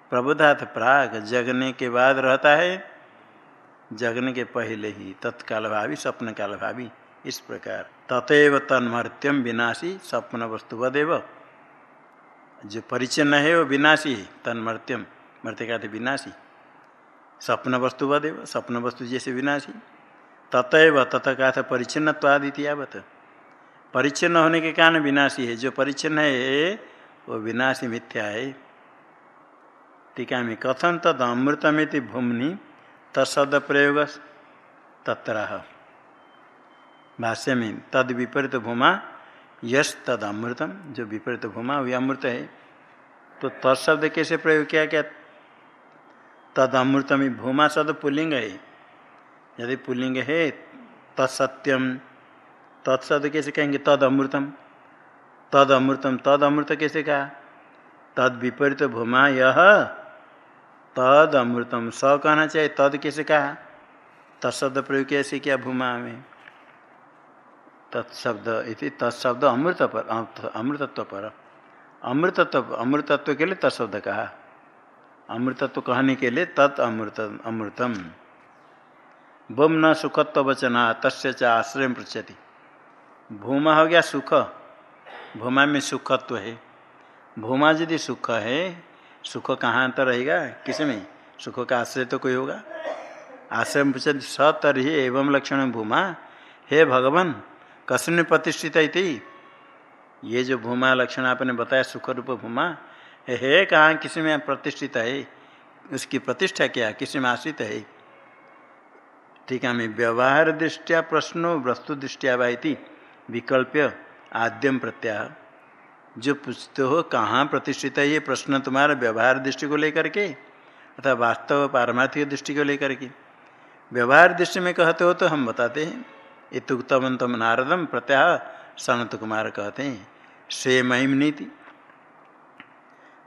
प्रबोधात प्राग जगने के बाद रहता है। जगने के पहले ही तत्काल भावी स्वप्न काल भावी इस प्रकार। ततएव तन्मर्त्यम विनाशी स्वप्न वस्तु वदेव। जो परिचन्न है, वो विनाशी है तन्मर्त्यम मृत्य का विनाशी। स्वप्न वस्तु वदेव स्वप्न वस्तु जैसे विनाशी। ततएव तत का था परिचिन्नवादित्यावत परिचिन्न होने के कारण विनाशी है। जो परिचिन्न है वो विनाशी मिथ्या है। टीका में कथन तद अमृतमिति भूमि तत्द प्रयोग तत्र भाष्य में तद विपरीत भूमा यश तद अमृतम, जो विपरीत भूमा, वही अमृत है। तो तत्शब्द कैसे प्रयोग किया क्या तद अमृतम भूमा शब्द पुल्लिंग है। यदि पुलिंग है, तत्सत्यम, तत्सद कैसे कहेंगे? तद अमृतम। तद अमृतम तद अमृत कैसे कहा? तद विपरीत भूमा यह तद अमृतम स कहना चाहिए, तद कैसे कहा? तत्शब्द प्रयोग कैसे किया भूमा में? तत्शब्द इति, तत्शब्द अमृत पर अमृतत्व पर। अमृतत्व अमृतत्व के लिए तत्शब्द कहा। अमृतत्व कहने के लिए तत् अमृत अमृतम। बुम न सुखत्व वचना तस् आश्रय पृछति भूमा हो गया सुख। भूमा में सुखत्व है। भूमा यदि सुख है, सुख कहाँ तो रहेगा? किसमें? सुख का आश्रय तो कोई होगा। आश्रय पृछति सतरी एवं लक्षण भूमा। हे भगवान कसने प्रतिष्ठित थी ये जो भूमा लक्षण आपने बताया सुख रूप भूमा, हे कहाँ किसी में प्रतिष्ठित है? उसकी प्रतिष्ठा क्या? किसी में आश्रित है? ठीक है मैं व्यवहार दृष्टिया, प्रश्नो, वस्तु दृष्टिया वाई विकल्प आद्यम प्रत्याह। जो पूछते हो, कहाँ प्रतिष्ठित है, ये प्रश्न तुम्हारा व्यवहार दृष्टि को लेकर के अर्थात वास्तव पारमार्थिक दृष्टि को लेकर के। व्यवहार दृष्टि में कहते हो तो हम बताते हैं। इतुक्तवंतम नारदम प्रत्याह सनत कुमार कहते हैं से महिम नीति।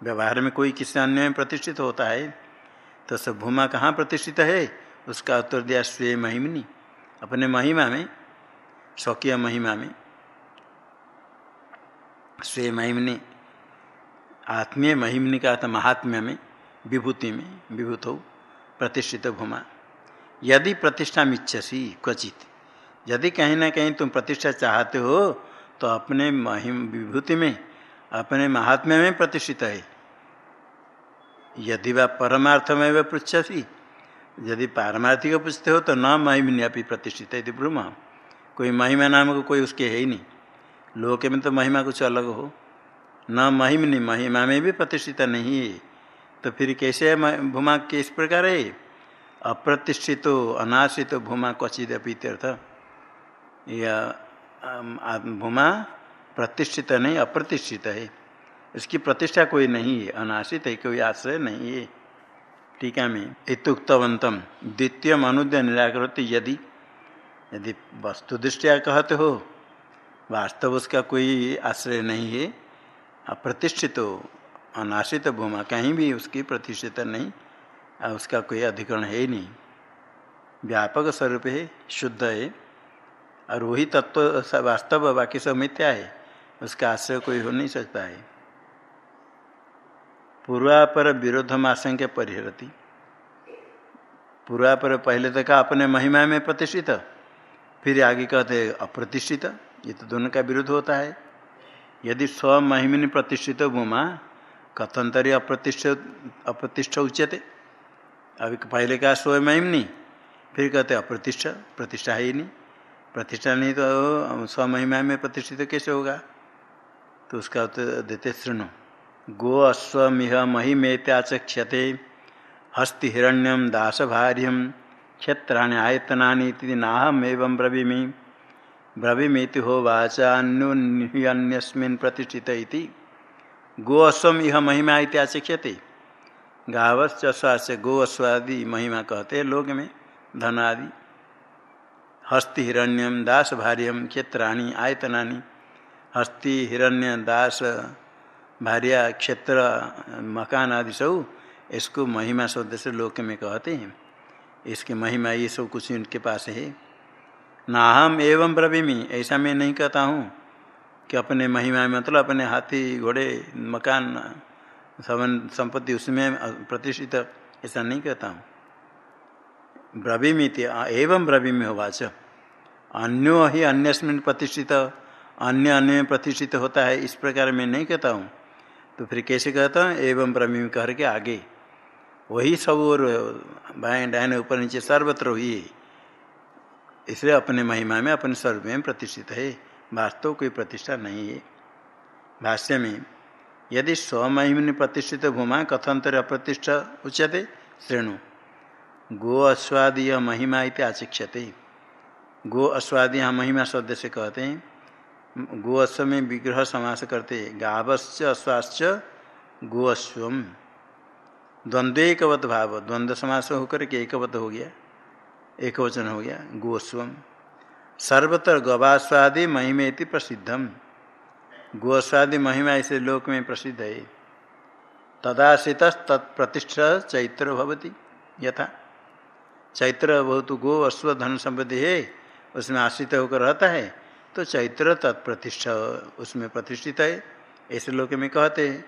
व्यवहार में कोई किसी अन्य में प्रतिष्ठित होता है तो सब भूमा कहाँ प्रतिष्ठित है? उसका उत्तर दिया स्वे महिमनी, अपने महिमा में, स्वकीय महिमा में। स्वे महिमनी, आत्मीय महिमनी का महात्म्य में, विभूति में, विभूत हो, प्रतिष्ठित भूमा यदि प्रतिष्ठा मिच्छसी, क्वचित। यदि कहीं ना कहीं तुम प्रतिष्ठा चाहते हो तो अपने महिम, विभूति में, अपने महात्म्य में प्रतिष्ठित है। यदि वह परमार्थ में वह पृछसी यदि पारमार्थिक पूछते हो तो न महिमनी अभी प्रतिष्ठित है ब्रह्म। कोई महिमा नाम को कोई उसके है ही नहीं। लोक में तो महिमा कुछ अलग हो। न महिमनी महिमा में भी प्रतिष्ठित नहीं है। तो फिर कैसे भूमा किस प्रकार है? अप्रतिष्ठित अनाशित भूमा क्वचित अपीत्यर्थ या भूमा प्रतिष्ठित नहीं, अप्रतिष्ठित है। इसकी प्रतिष्ठा कोई नहीं है अनाशित है, कोई आश्रय नहीं है। टीका में इतुक्तवंतम द्वितीय अनुद्य निराकृति यदि यदि वस्तु दृष्टिया कहते हो वास्तव उसका कोई आश्रय नहीं है, अप्रतिष्ठित हो, अनाश्रित भूमा, कहीं भी उसकी प्रतिष्ठित नहीं उसका कोई अधिकरण है ही नहीं। व्यापक स्वरूप है, शुद्ध है, और वही तत्व वास्तव, बाकी सब मिथ्या है, उसका आश्रय कोई हो नहीं सकता है। पूर्वापर विरोधम आशंक परिहरती। पूर्वापर पहले तक अपने महिमा में प्रतिष्ठित, फिर आगे कहते अप्रतिष्ठित। ये तो दोनों का विरुद्ध होता है। यदि स्वमहिमिनी प्रतिष्ठित भूमा कथंतरी अप्रतिष्ठ अप्रतिष्ठ उच्यते। अभी पहले कहा स्वमहिमनी, फिर कहते अप्रतिष्ठ, प्रतिष्ठा है नहीं। प्रतिष्ठा नहीं तो स्वमहिमा में प्रतिष्ठित कैसे होगा? तो उसका उत्तर देते श्रृणु गो अश्वमिह महिमेत्याचक्षते हस्ति हिरण्यम दास भार्यम क्षेत्राणी आयतना नाहम एवं ब्रवीमी। ब्रवीमीति हो वाचान्योन्यस्मिन् प्रतिष्ठित गो अश्वम यह महिमा इत्याचक्षते गावश्च अश्वास्य गो अश्वादि महिमा कहते लोग में। धन आदि हस्ति हिरण्यम दास भार्यम क्षेत्राणी, आयतनानी। हस्ति हिरण्य दास भार्या क्षेत्र, मकान आदि सब, इसको महिमा शब्द से लोक में कहते हैं। इसकी महिमा ये सब कुछ इनके पास है। ना हम एवं ब्रवीमी, ऐसा मैं नहीं कहता हूँ कि अपने महिमा में मतलब अपने हाथी, घोड़े, मकान सबन संपत्ति उसमें प्रतिष्ठित, ऐसा नहीं कहता हूँ। ब्रवीमी एवं ब्रवीमी हो वाच। अन्यो ही अन्यस्मिन प्रतिष्ठित, अन्य अन्य में प्रतिष्ठित होता है, इस प्रकार मैं नहीं कहता हूँ। तो फिर कैसे कहता हूँ? एवं ब्रह्म कह के आगे। वही सब और बाएँ डायन ऊपर नीचे सर्वत्र हुई है। इसलिए अपने महिमा में, अपने स्वरूप में प्रतिष्ठित है। वास्तव कोई प्रतिष्ठा नहीं है। भाष्य में, यदि स्वमहिमनि प्रतिष्ठित भूमा कथंतर अप्रतिष्ठा उच्यते श्रेणु गो अश्वादीय महिमा इति आशिक्षते गो अश्वादि यहाँ महिमा शब्द से कहते हैं, गो अश्व में विग्रह समास करते, गावश्च अश्वाश्च गो द्वंद्वेकवत भाव, द्वंद्व समास होकर के एकवत हो गया। एक वचन हो गया, गोस्वम। सर्वत्र गवास्वादि महिमेति प्रसिद्धम। गोस्वादि महिमा इसे लोक में प्रसिद्ध है। तदाश्रित तत्प्रतिष्ठ चैत्र भवती, यथा। चैत्र बहुत गो अश्व धन संपत्ति है, उसमें आश्रित होकर रहता है तो चैत्र तत्प्रतिष्ठ उसमें प्रतिष्ठित है ऐसे लोक में कहते हैं।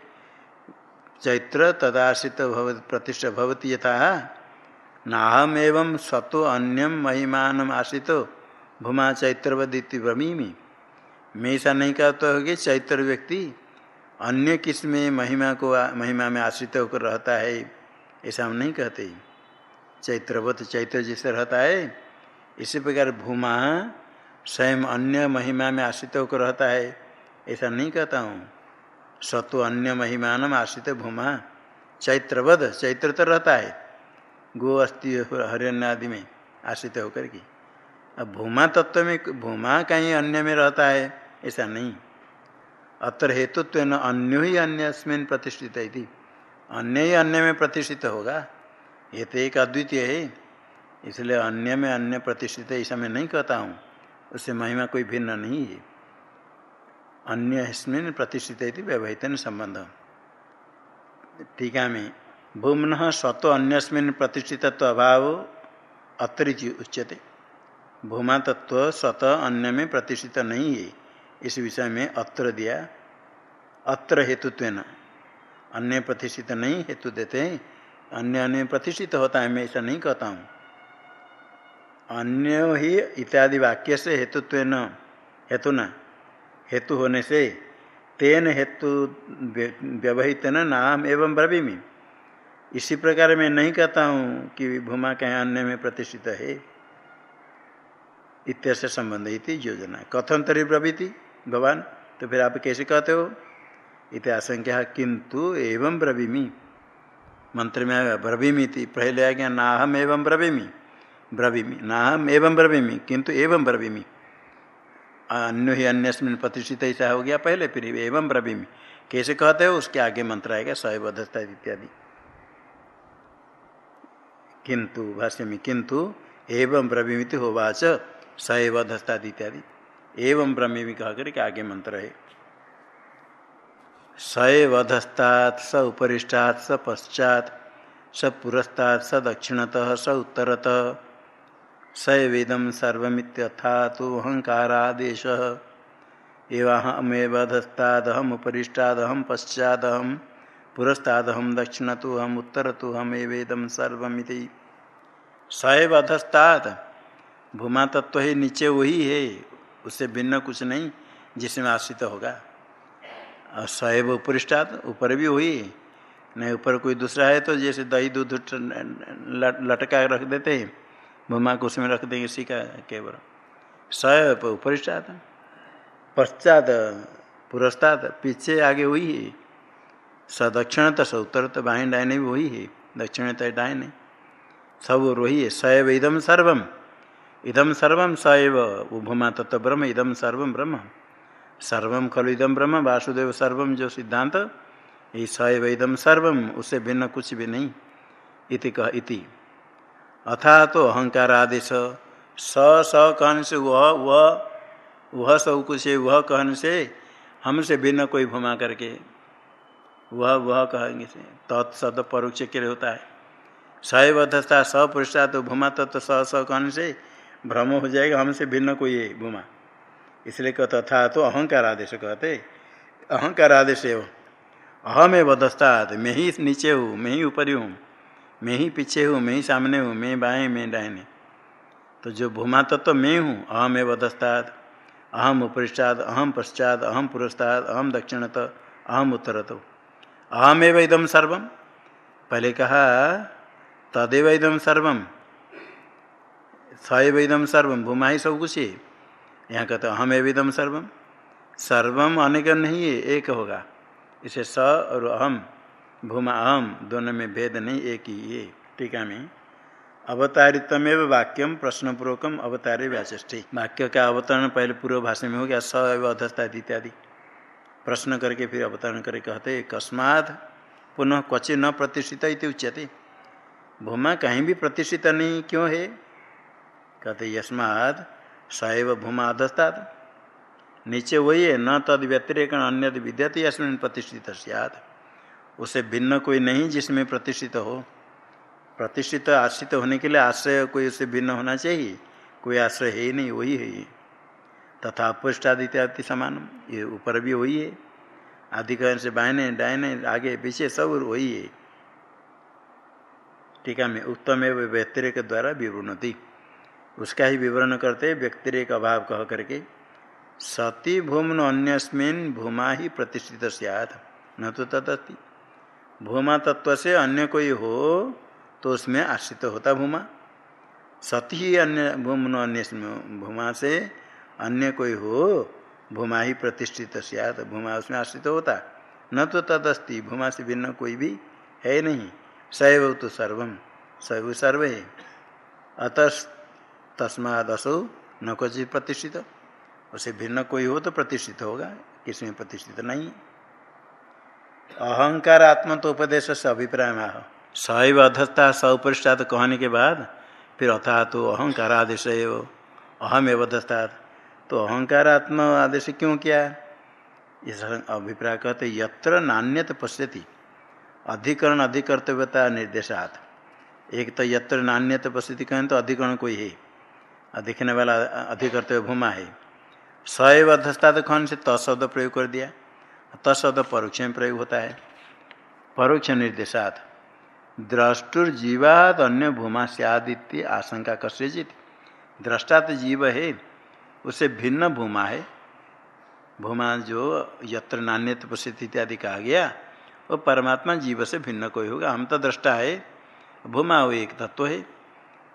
चैत्र तदाश्रित भव प्रतिष्ठा भवती यथा। नाहम एवं स्वतो अन्यम महिमान आश्रित भूमा चैत्रवदिति ब्रमीमी मैं ऐसा नहीं कहता हो कि चैत्र व्यक्ति अन्य किसमें महिमा को महिमा में आश्रित होकर रहता है, ऐसा हम नहीं कहते। चैत्रवत चैत्र जैसे रहता है, इसी प्रकार भूमा स्वयं अन्य महिमा में आश्रित होकर रहता है, ऐसा नहीं कहता हूँ। सत्व अन्य महिमान आश्रित भूमा। चैत्रवध चैत्र तो रहता है। गो अस्थि हरियाणा आदि में आश्रित होकर के। अब भूमा तत्व में, भूमा कहीं अन्य में रहता है, ऐसा नहीं। अत्र हेतुत्व न अन्यो ही अन्य प्रतिष्ठित है अन्य ही अन्य में प्रतिष्ठित होगा। ये तो एक अद्वितीय है। इसलिए अन्य में अन्य प्रतिष्ठित है ऐसा मैं नहीं कहता हूँ। उससे महिमा कोई भिन्न नहीं है। अन्य इसमें प्रतिष्ठित व्यवहित संबंध। टीका में भूमन स्वतो अन्यस्मिन प्रतिष्ठितत्व अभाव अतिरिच उच्यते। भूमा तत्व स्वतः अन्य में प्रतिष्ठित नहीं है। इस विषय में अत्र दिया। अत्र हेतुत्व अन्य प्रतिष्ठित नहीं हेतु देते हैं। अन्य अन्य प्रतिष्ठित होता है, मैं ऐसा नहीं कहता हूँ। अन्य ही इत्यादि वाक्य से हेतुत्व हेतु न। हेतु होने से तेन हेतु व्यवहित नाम एवं ब्रवीमी। इसी प्रकार मैं नहीं कहता हूँ कि भूमा कहीं अन्य में प्रतिष्ठित है। इत्यस्य संबंध इति योजना। कथन तरी ब्रवीति, भगवान? तो फिर आप कैसे कहते हो? इत आशंका किंतु एवं ब्रवीमी। मंत्र में आया ब्रवीमी थी पहले आ गया नाहम एवं ब्रवीमी। ब्रवीमी। नाहम एवं ब्रवीमी। किंतु एवं ब्रवीमी। अन्य ही अन्य प्रतिष्ठित ऐसा हो गया पहले, फिर एवं ब्रवीमी। कैसे कहते हो? उसके आगे मंत्र आएगा सैवधस्ता इत्यादि। किंतु भाष्य में किंतु एवं ब्रवीमित होवाच सैवधस्ता इत्यादि। एवं ब्रह्मी कह करके आगे मंत्र है सैवधस्तात स उपरिष्टात्, स पश्चात, स पुरस्तात्, स दक्षिणतः, स उत्तरतः सैवेदम सर्वमित्यथा तो अहंकारादेश एवाहमेवधस्तादहम उपरिष्टादहम, पश्चादहम। पुरस्तादहम दक्षिण तो हम उत्तर तो हम एवेदम सर्वमिति। सैव अधस्ताद भूमा तत्व ही नीचे वही है, उससे भिन्न कुछ नहीं, जिसमें आश्रित होगा। और सैव उपरिष्टात, ऊपर भी वही है। नहीं, ऊपर कोई दूसरा है तो जैसे दही दूध लटका रख देते हैं, भूमा को उसमें रख देंगे, इसी का केवल। सैव उपरिष्टात, पश्चात पुरस्ताद पीछे आगे हुई है। स दक्षिण तो स उत्तर तो बाएँ डायने भी वही है दक्षिण तो डायने। सब वही है, सैव इदम सर्वम। इदम सर्व स एव उभमा तत्व ब्रह्म, इदम सर्व ब्रह्म। सर्व खलु इदम ब्रह्म, वासुदेव सर्व जो सिद्धांत, ये स एव इदम सर्व उससे भिन्न कुछ भी नहीं। इति कह इति। अथा तो अहंकार आदेश, स स कहन से वह वह वह सब कुछ है, वह कहन से हमसे भिन्न कोई भूमा करके वह वह कहेंगे तत्सद परोक्ष के होता है। सैव अधस्था सपुरुषा तो भूमा तत्व स स कहन से भ्रम हो जाएगा हमसे भिन्न कोई है भूमा। इसलिए कह तथा तो अहंकार आदेश कहते। अहंकार आदेश है अहम है बदस्ताद मैं ही नीचे हूँ, मैं ही ऊपर हूँ, मैं ही पीछे हूँ, मैं ही सामने हूँ, मैं बाएँ, मैं डायने तो जो भूमा तत्व तो मैं हूँ अहम बदस्ताद अहम उपरिष्टाद अहम पश्चात, अहम पुरस्ताद अहम दक्षिणत, अहम उत्तरत। अहम एवं इदम सर्वम पहले कहा, तदेव इदम सर्वम सैव इदम सर्वम भूमा ही सब कुछ यहाँ कहते हम एविदम सर्वम सर्वम अनेक नहीं है, एक होगा। इसे स और अहम, भूमा अहम, दोनों में भेद नहीं, एक ही है। टीका में अवतारितमेव वाक्यम, प्रश्नपूर्वकम अवतारे व्याचष्टि वाक्य का अवतरण पहले पूर्व भाषा में हो गया, स एव अधस्ता इत्यादि। प्रश्न करके फिर अवतरण करके कहते कस्मात् पुनः क्वचि न प्रतिष्ठित उच्यते। भूमा कहीं भी प्रतिष्ठित नहीं, क्यों है? कहते यस्माद सैव भूमा अधस्तात् नीचे वही है, न तद व्यतिरेक अन्य विद्यते अस्मिन प्रतिष्ठित सियाद उसे भिन्न कोई नहीं जिसमें प्रतिष्ठित हो। प्रतिष्ठित आश्रित होने के लिए आश्रय कोई उसे भिन्न होना चाहिए? कोई आश्रय है ही नहीं, वही है ये। तथा अपृष्टादित्यादि समान। ये ऊपर भी वही है। अधिकरण से बायने डायने आगे, पीछे सब वही है। टीका में उत्तम एवं व्यतिरेक द्वारा विवृणति। उसका ही विवरण करते व्यक्तिरेक अभाव कह करके। सती भूमन अन्यस्मिन भूमा ही प्रतिष्ठित सियात। न तो तदस्ति। भूमा तत्व से अन्य कोई हो तो उसमें आश्रित होता भूमा। सती ही अन्य भूमन अन्य भूमा से अन्य कोई हो, भूमा ही प्रतिष्ठित सियात, भूमा उसमें आश्रित होता। न तो तदस्ति, भूमा से भिन्न कोई भी है नहीं। सैव तो सर्वम सैव सर्व। है अतः तस्मादसो न क्वचित प्रतिष्ठित। उसे भिन्न कोई हो तो प्रतिष्ठित होगा, किसमें प्रतिष्ठित नहीं। अहंकार आत्मा तो उपदेश से अभिप्राय। में सैव अधस्ता सौपृष्ठात कहने के बाद, फिर अथा तो अहंकार आदेश अहम तो अहंकार आत्मा आदेश क्यों किया? इस अभिप्राय कहते, यत्र नान्यत पश्यति। अधिकरण अधिकर्तव्यता निर्देशात। एक तो यत्र नान्यत पश्यति कहें तो अधिकरण कोई है। दिखने वाला अधिकर्तव्य भूमा है। सैव अध्यस्ताद खन से तशब्द प्रयोग कर दिया। तशब्द परोक्ष में प्रयोग होता है। परोक्ष निर्देशात। द्रष्टुर्जीवाद अन्य भूमा से आदित्य आशंका कश्यचित दृष्टा तो जीव है। उसे भिन्न भूमा है। भूमा जो यत्र नान्यत प्रसिद्ध इत्यादि कहा गया, वो परमात्मा जीव से भिन्न कोई होगा। हम तो दृष्टा है। भूमा वो एक तत्व है।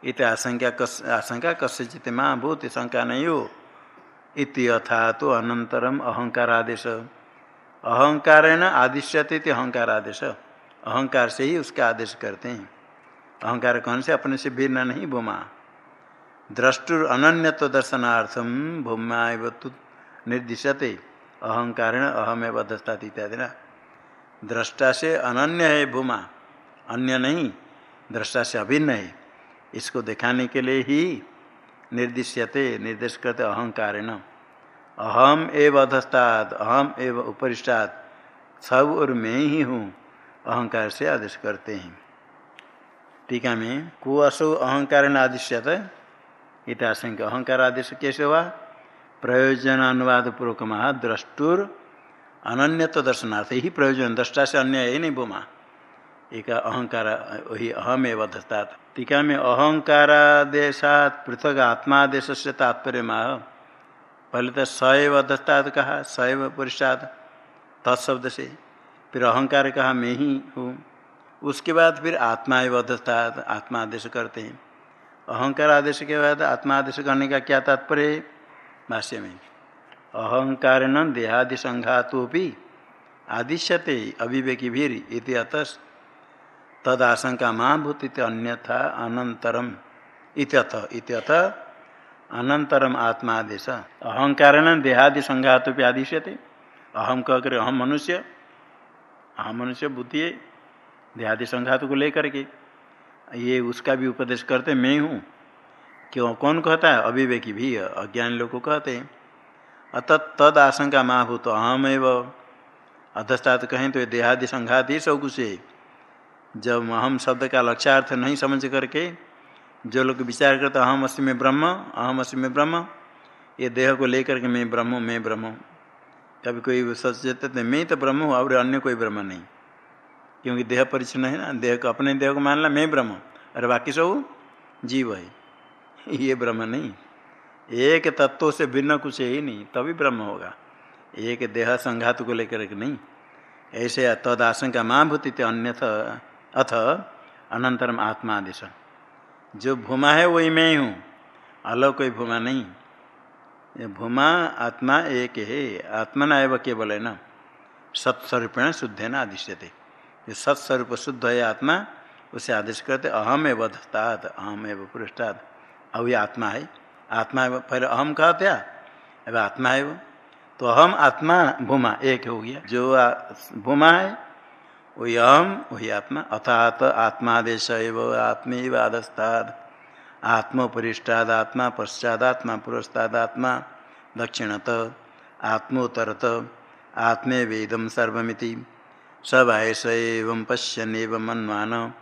इत आशंका कस, आशंका कस्य कस्यचित माँ भूत शंका नहीं हो इति अथा तो अनंतरम अहंकार आदेश अहंकार आदिश्यते अहंकार आदेश अहंकार से ही उसका आदेश करते हैं। अहंकार कौन से? अपने से भिन्न नहीं, भूमा। द्रष्टुर अनन्यत्व दर्शनार्थम भूमा निर्दिशते। अहंकार अहमेव दस्तात इत्यादि ना दृष्टा से अनन्य है भूमा। अन्य नहीं दृष्टा से अभिन्न है। इसको दिखाने के लिए ही निर्दिश्यते निर्देश करते अहंकार अहम एव अधस्ताद अहम एव उपरिष्टाद सब और मैं ही हूँ, अहंकार से आदेश करते हैं। टीका में को असो अहंकार आदिश्यत। इतिहासंख्य अहंकार आदेश कैसे हुआ? प्रयोजन अनुवाद पूर्वक महा द्रष्टुर अनन्य तो दर्शनार्थ। ही प्रयोजन, दृष्टा से अन्य है नहीं बोमा। एक अहंकार, वही अहम एवं दस्तात टीका में अहंकारादेशात पृथक आत्मादेश से तात्पर्य माह पहले तो सैव दस्तात कहा, सैव पुरुषाद तत्शब्द से। फिर अहंकार कहा, मैं ही हूँ। उसके बाद फिर आत्मा एवं दस्तात आत्मा आदेश करते हैं। अहंकार आदेश के बाद आत्मा आदेश करने का क्या तात्पर्य? भाष्य में अहंकार न देहादि संघातोपि आदिश्यते अभिवेकी भीर इति अतः तद आशंका महाभूत अन्यथा अनंतरम इत्यथ इत्यथ अनंतरम आत्मादेश अहंकार न देहादि संघातोपि आदिश्यते। अहम कह कर अहम मनुष्य। अहम मनुष्य बुद्धि देहादि संघात को लेकर के। ये उसका भी उपदेश करते, मैं हूँ। क्यों? कौन कहता है? अभिवेकी भी अज्ञान लोग को कहते हैं। अतः तद आशंका महाभूत अहम एवं। अधस्तात कहें तो ये देहादि संघात ही सब कुछ है जब अहम शब्द का लक्ष्यार्थ नहीं समझ करके, जो लोग विचार करते अहम असी में ब्रह्म, अहम असी में ब्रह्म, ये देह को लेकर के मैं ब्रह्म मैं ब्रह्म। कभी कोई सचेत तो मैं तो ब्रह्म हूँ, और अन्य कोई ब्रह्म नहीं। क्योंकि देह परिचन्न है ना, देह को अपने देह को मान ला मैं ब्रह्म अरे बाकी सब जीव है। *laughs* ये ब्रह्म नहीं। एक तत्व से भिन्न कुछ है ही नहीं, तभी ब्रह्म होगा। एक देह संघात को लेकर के नहीं। ऐसे तद आशंका माँ भूति अन्यथ अथ अनंतरम आत्मा आदेश जो भूमा है वही मैं ही। हूँ अलग कोई भूमा नहीं। भूमा, आत्मा एक है। आत्मा न एवं केवल है न। सत्स्वरूपेण शुद्ध न आदिश्यते जो सत्स्वरूप शुद्ध है आत्मा, उसे आदेश करते अहम एवं दस्ताद अहम एवं पृष्ठाद अब ये आत्मा है। आत्मा पहले अहम कहा था अब आत्मा है वो। तो अहम आत्मा, भूमा, एक हो गया। जो भूमा है, वही अहम, वही आत्मा। अर्थात आत्मादेश एव आत्मेव आदस्ताद आत्मोपरिष्टादात्मा पश्चादात्मा पुरस्तादात्मा दक्षिणत, आत्मोत्तरत, आत्मे वेदम सर्वमिति। सब एवं पश्यन एवं मन्वान।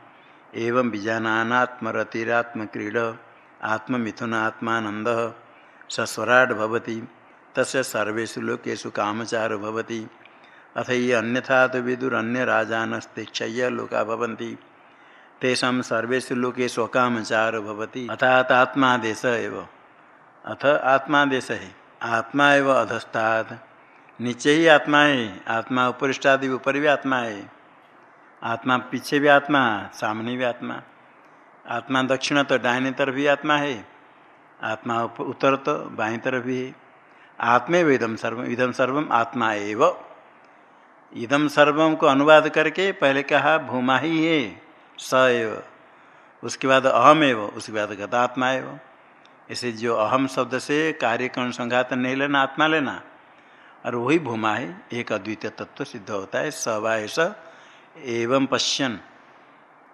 एवं बीजानात्मरतिरात्मक्रीड आत्ममिथुन आत्मानंद सस्वराट भवति, तस्य सर्वेषु लोकेषु कामचार भवति। अथ ये अन्यथा तो विदुरन्य क्षय लोका भवन्ति। तेषां सर्वेषु लोकेषु अकामचार भवति। अर्थात आत्मादेश अथ आत्मादेश आत्मा एव अधस्तात्। नीचे ही आत्मा है, आत्मा उपरिष्टादि ऊपर भी आत्मा है। आत्मा पीछे भी आत्मा, सामने भी आत्मा। आत्मा दक्षिण तो डायने तरफ़ भी आत्मा है, आत्मा उत्तर तो बाएँ तरफ़ भी है। आत्मे इदम सर्व इदम सर्वम आत्मा एव। इदम सर्वम को अनुवाद करके पहले कहा, भूमा ही है, स एव। उसके बाद अहम एव, उसके बाद कहता आत्मा एव। इसे जो अहम शब्द से कार्यकरण संघात नहीं लेना, आत्मा लेना और वही भूमा है एक अद्वितीय तत्व सिद्ध होता है सवा ऐसा एवं पश्यन।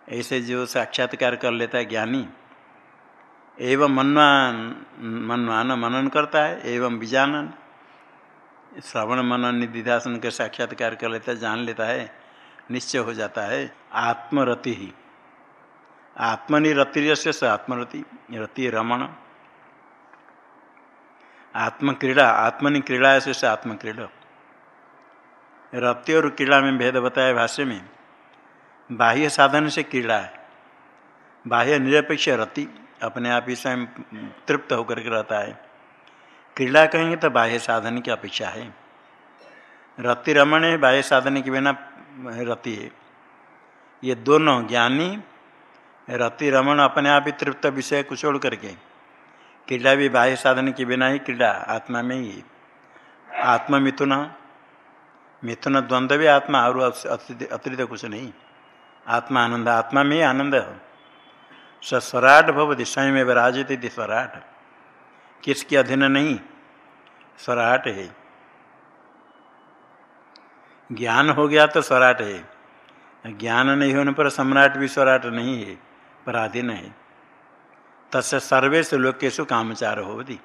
ऐसे जो साक्षात्कार कर लेता है ज्ञानी, एवं मनवान मनवान मनन करता है, एवं बीजानन, श्रवण मनन निधिध्यासन के साक्षात्कार कर लेता है, जान लेता है, निश्चय हो जाता है, आत्मरति ही। आत्मनि रति से आत्मरति, रति रमण। आत्मक्रीड़ा आत्मनि क्रीड़ा से आत्मक्रीड़ा। रति और क्रीड़ा में भेद बताया भाष्य में। बाह्य साधन से क्रीड़ा है। बाह्य निरपेक्ष रति अपने आप ही स्वयं तृप्त होकर के रहता है। क्रीड़ा कहेंगे तो बाह्य साधन की अपेक्षा है। रति रमण है, बाह्य साधन के बिना रति है। ये दोनों ज्ञानी रति रमण अपने आप ही तृप्त विषय कुछ छोड़ करके क्रीड़ा भी बाह्य साधन के बिना ही क्रीड़ा आत्मा में ही आत्मा मिथुन मिथुन द्वंद्व भी आत्मा, और अतिरिक्त कुछ नहीं। आत्मा आनंद, आत्मा में ही आनंद है। स्वराट भवती स्वयं एवं राजती स्वराट। किसके अधीन नहीं? स्वराट है। ज्ञान हो गया तो स्वराट है। ज्ञान नहीं होने पर सम्राट भी स्वराट नहीं है, पराधीन है। तस्य सर्वेश लोकेशु कामचार होती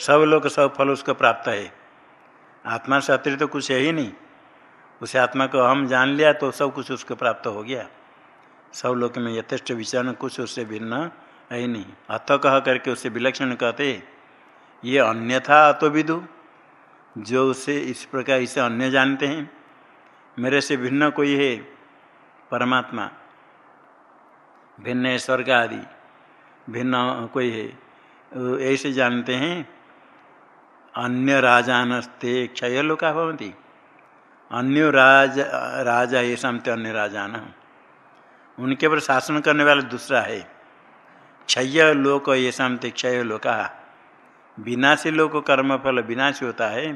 सब लोग सब फल उसको प्राप्त है। आत्मा से अतिरिक्त तो कुछ है ही नहीं। उसे आत्मा को हम जान लिया तो सब कुछ उसको प्राप्त हो गया। सब लोग में यथेष्ट विचरण कुछ उससे भिन्न है ही नहीं। अथ कह करके उससे विलक्षण कहते ये अन्यथा अतो विदु जो उसे इस प्रकार इसे अन्य जानते हैं। मेरे से भिन्न कोई है। परमात्मा। भिन्न है स्वर्ग आदि। भिन्न कोई है। ऐसे जानते हैं, अन्य राजानस्ते क्षय लोका भवंती अन्य राज, राजा ये समते अन्य राजान। उनके ऊपर शासन करने वाला दूसरा है। क्षय लोक ये शांति क्षय लोका। विनाशी लोक कर्म फल विनाशी होता है।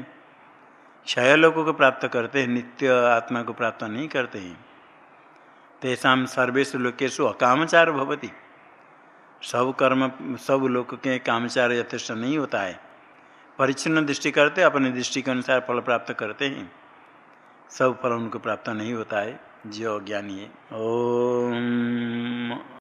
क्षय लोक को प्राप्त करते हैं, नित्य आत्मा को प्राप्त नहीं करते हैं। तेषा सर्वेश लोकेशु अकामचार भवती। सब कर्म, सब लोग के कामचार यथेष्ट नहीं होता है। परिच्छिन्न दृष्टि करते, अपने दृष्टि के अनुसार फल प्राप्त करते हैं। सब फल उनको प्राप्त नहीं होता है। जो ज्ञानी है। ओम।